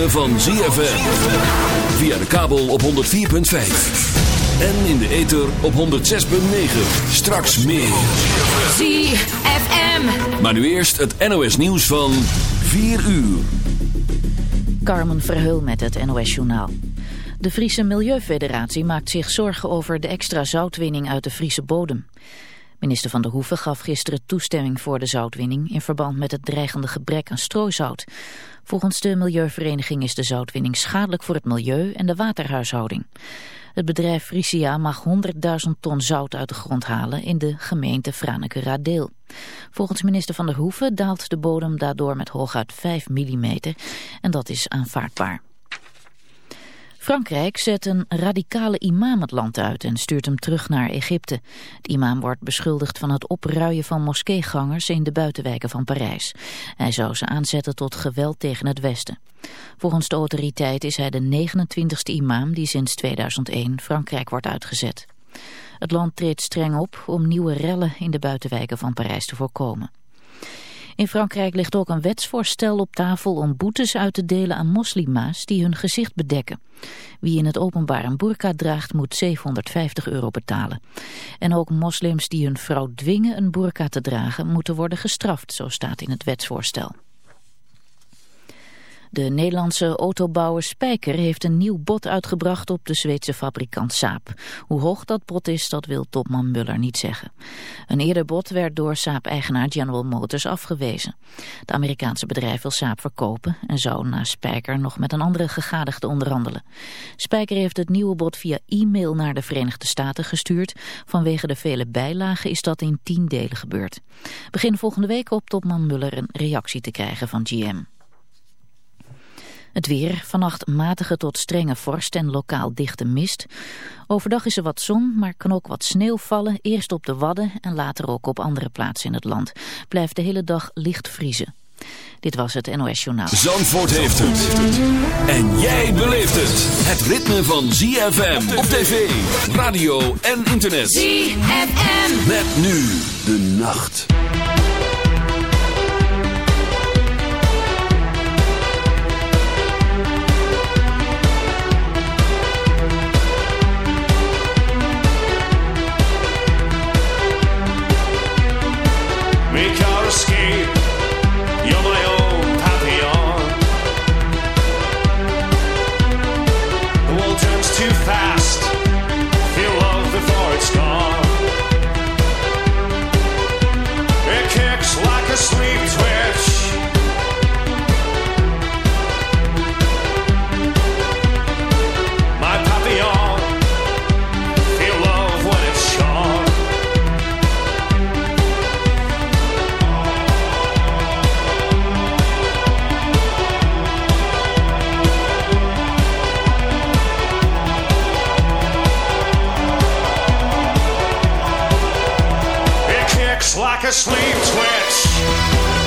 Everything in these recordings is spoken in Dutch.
Ritme van ZFM. Via de kabel op 104.5. En in de ether op 106.9. Straks meer. ZFM. Maar nu eerst het NOS nieuws van 4 uur. Carmen Verheul met het NOS journaal. De Friese Milieufederatie maakt zich zorgen over de extra zoutwinning uit de Friese bodem. Minister Van der Hoeven gaf gisteren toestemming voor de zoutwinning in verband met het dreigende gebrek aan stroozout. Volgens de Milieuvereniging is de zoutwinning schadelijk voor het milieu en de waterhuishouding. Het bedrijf Frisia mag 100.000 ton zout uit de grond halen in de gemeente Franeker-Radeel. Volgens minister Van der Hoeven daalt de bodem daardoor met hooguit 5 mm en dat is aanvaardbaar. Frankrijk zet een radicale imam het land uit en stuurt hem terug naar Egypte. De imam wordt beschuldigd van het opruien van moskeegangers in de buitenwijken van Parijs. Hij zou ze aanzetten tot geweld tegen het Westen. Volgens de autoriteit is hij de 29e imam die sinds 2001 Frankrijk wordt uitgezet. Het land treedt streng op om nieuwe rellen in de buitenwijken van Parijs te voorkomen. In Frankrijk ligt ook een wetsvoorstel op tafel om boetes uit te delen aan moslima's die hun gezicht bedekken. Wie in het openbaar een burka draagt moet 750 euro betalen. En ook moslims die hun vrouw dwingen een burka te dragen moeten worden gestraft, zo staat in het wetsvoorstel. De Nederlandse autobouwer Spijker heeft een nieuw bod uitgebracht op de Zweedse fabrikant Saab. Hoe hoog dat bod is, dat wil topman Muller niet zeggen. Een eerder bod werd door Saab-eigenaar General Motors afgewezen. Het Amerikaanse bedrijf wil Saab verkopen en zou na Spijker nog met een andere gegadigde onderhandelen. Spijker heeft het nieuwe bod via e-mail naar de Verenigde Staten gestuurd. Vanwege de vele bijlagen is dat in tien delen gebeurd. Begin volgende week op topman Muller een reactie te krijgen van GM. Het weer, vannacht matige tot strenge vorst en lokaal dichte mist. Overdag is er wat zon, maar kan ook wat sneeuw vallen. Eerst op de Wadden en later ook op andere plaatsen in het land. Blijft de hele dag licht vriezen. Dit was het NOS Journaal. Zandvoort heeft het. En jij beleeft het. Het ritme van ZFM op tv, radio en internet. ZFM. Met nu de nacht. It kicks like a sleep twitch.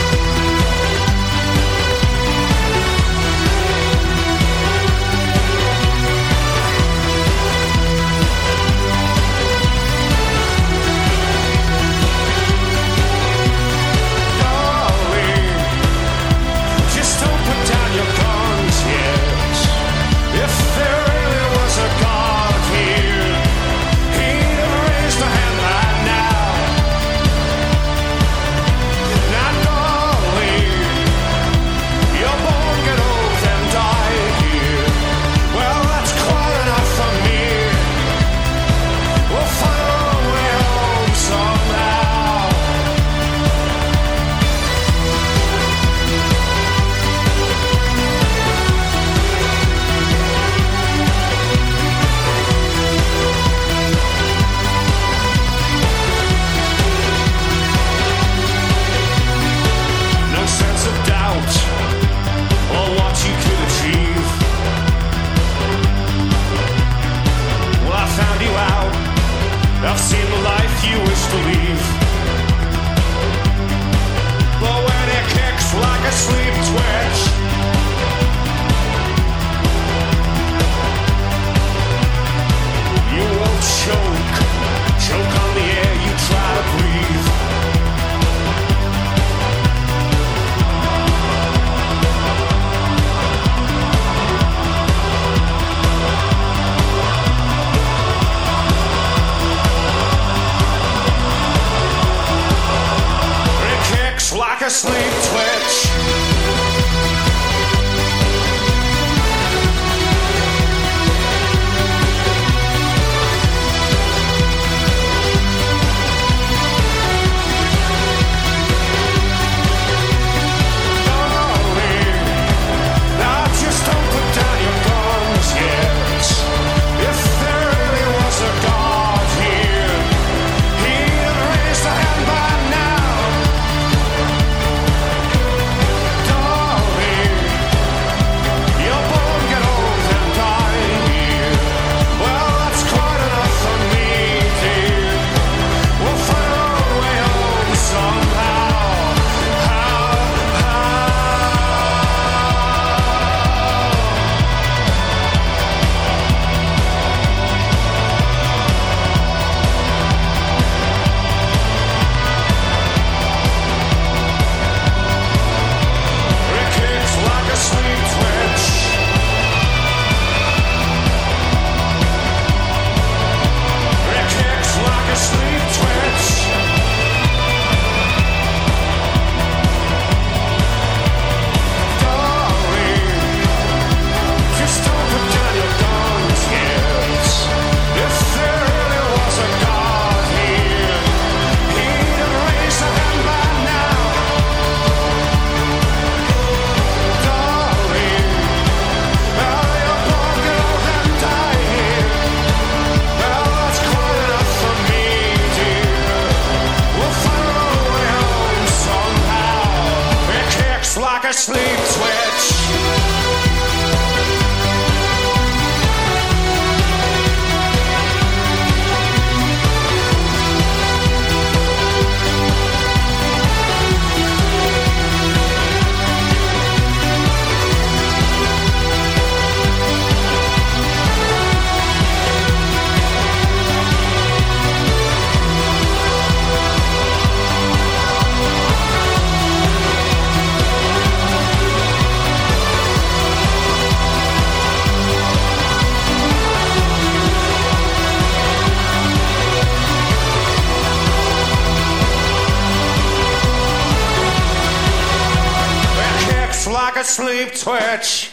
switch.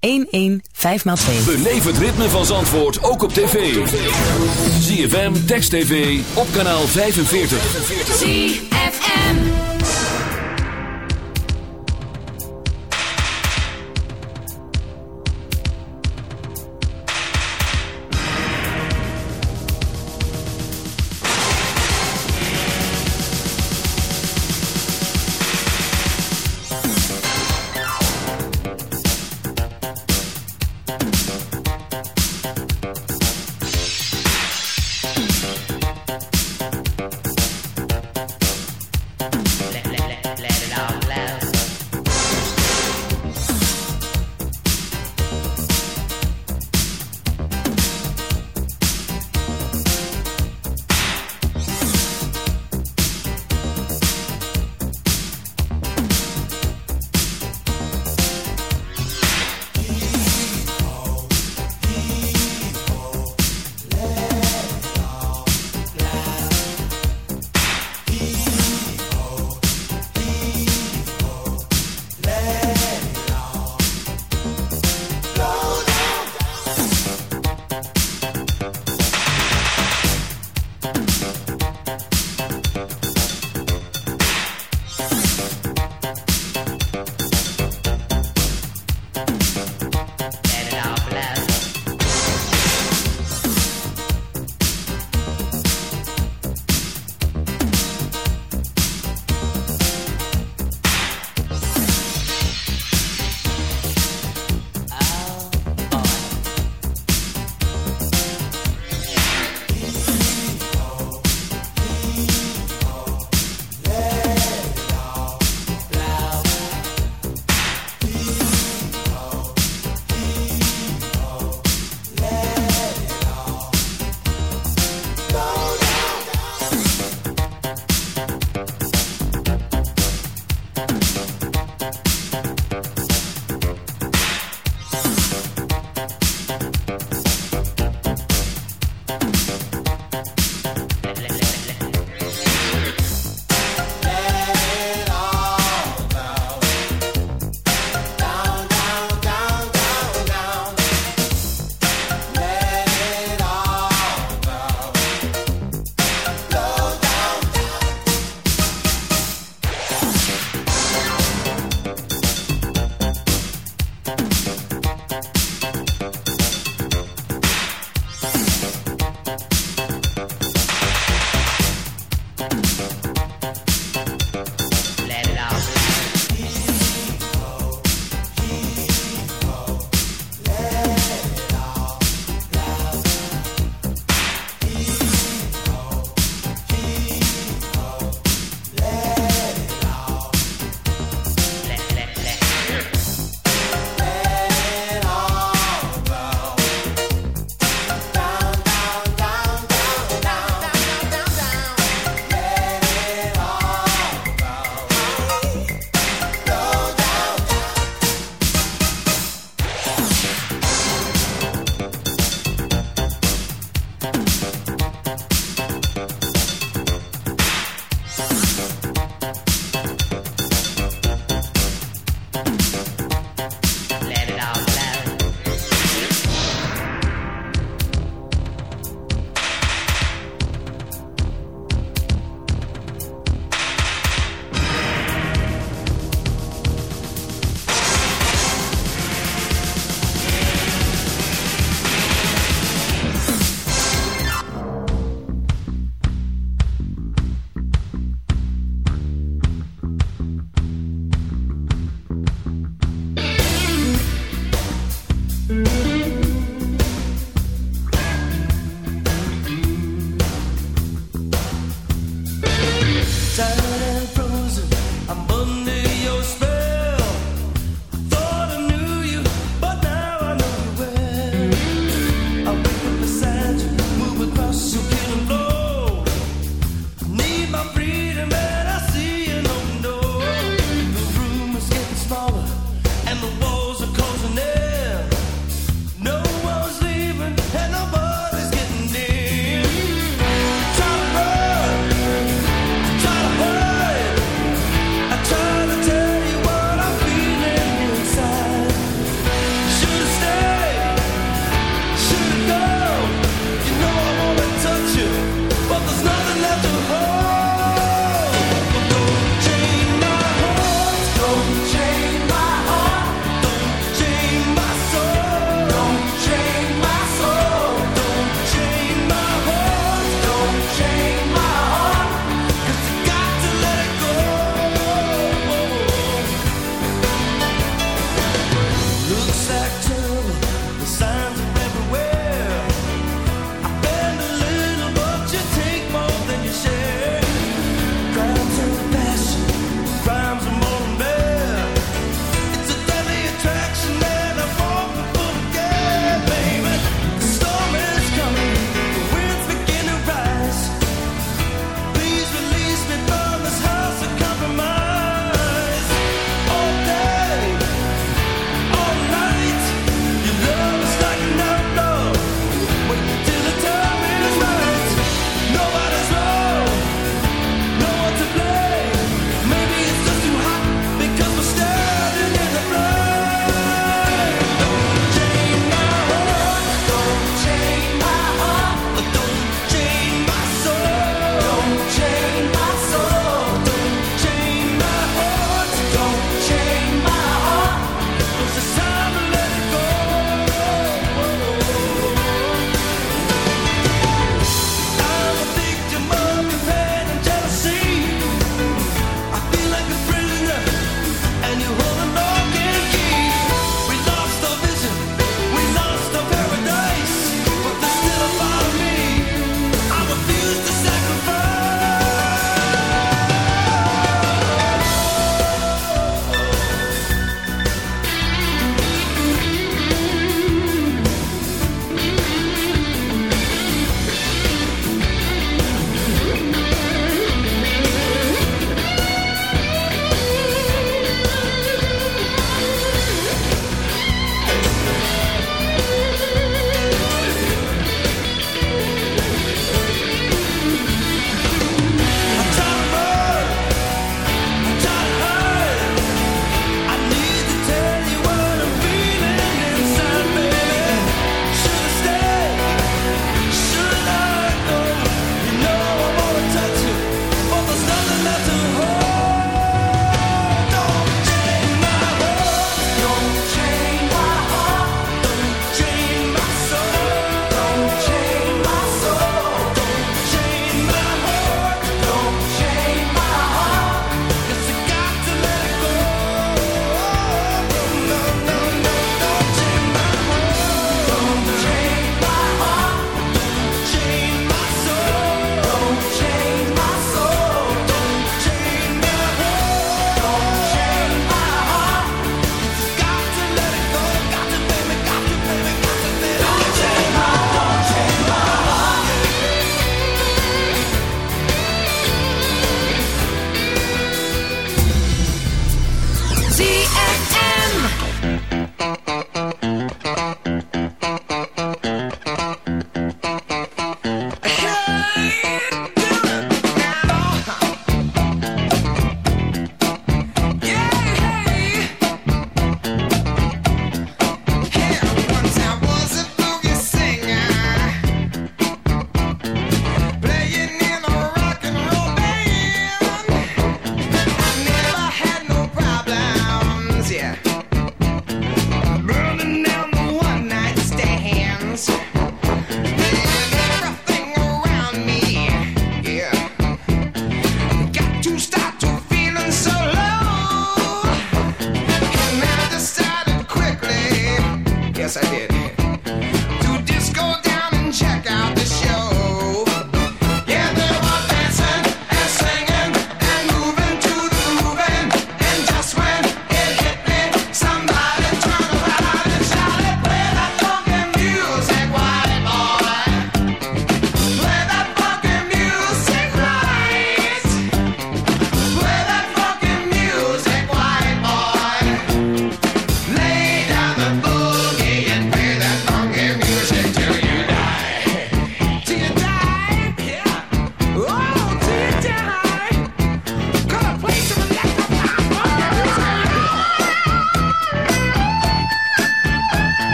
115x2. Beleef het ritme van Zandvoort ook op tv. ZFM, Text TV, op kanaal 45. ZFM.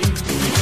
me.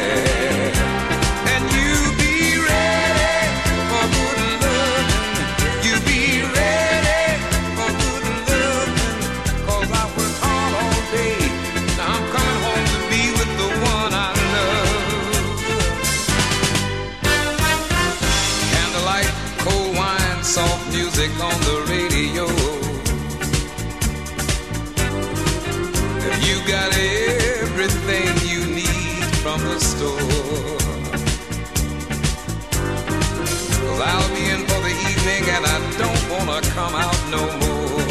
come out no more.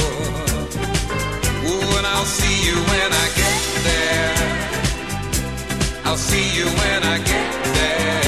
Ooh, and I'll see you when I get there. I'll see you when I get there.